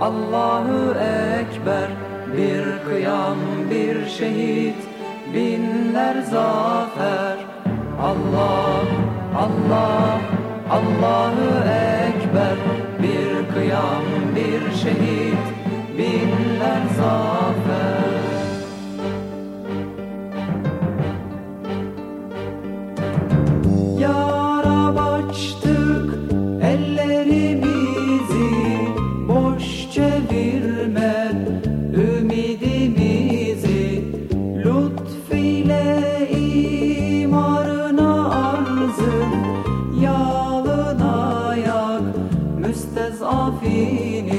Allahu Ekber. Bir kıyam, bir şehit, binler zafer. Allah, Allah, Allahu Ekber. Bir kıyam, bir şehit. Arzın yalın ayak müstezafini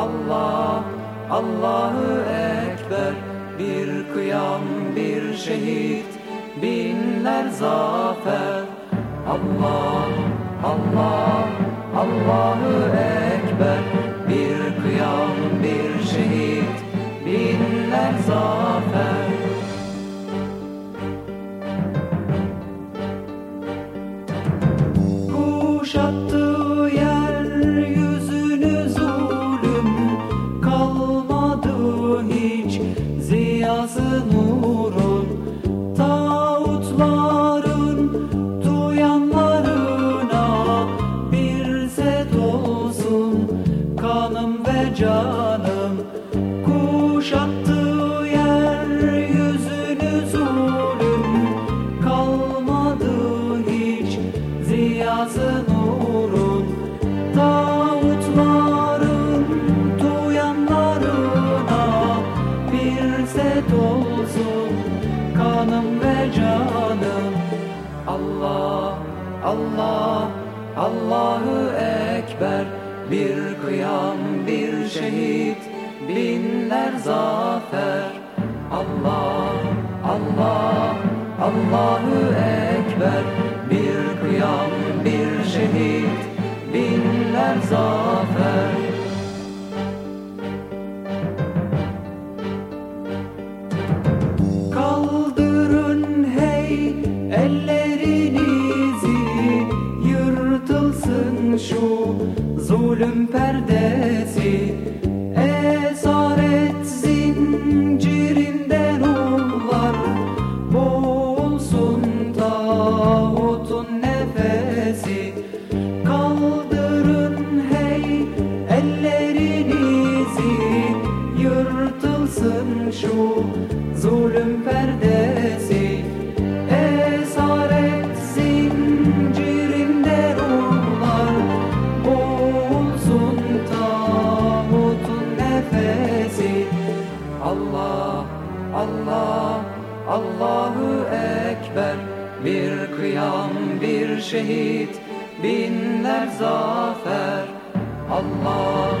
Allah Allahu Ekber. Bir kıyam bir şehit binler zafer. Allah Allah Allahu Ekber. Bir kıyam bir şehit binler zafer. Kuşattığı ziyası nurun Tağutların duyanlarına Bir set kanım ve canım kanım ve canım. Allah Allah Allahu Ekber. Bir kıyam bir şehit binler zafer. Allah Allah Allahu ellerinizi Yırtılsın şu zulüm perdesi. Esaret zincirinden ullar Boğulsun tağutun nefesi. Kaldırın hey ellerinizi Yırtılsın şu zulüm perdesi şehit binler zafer. Allah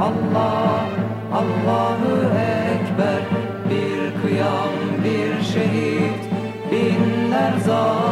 Allah Allahu Ekber. Bir kıyam bir şehit binler zafer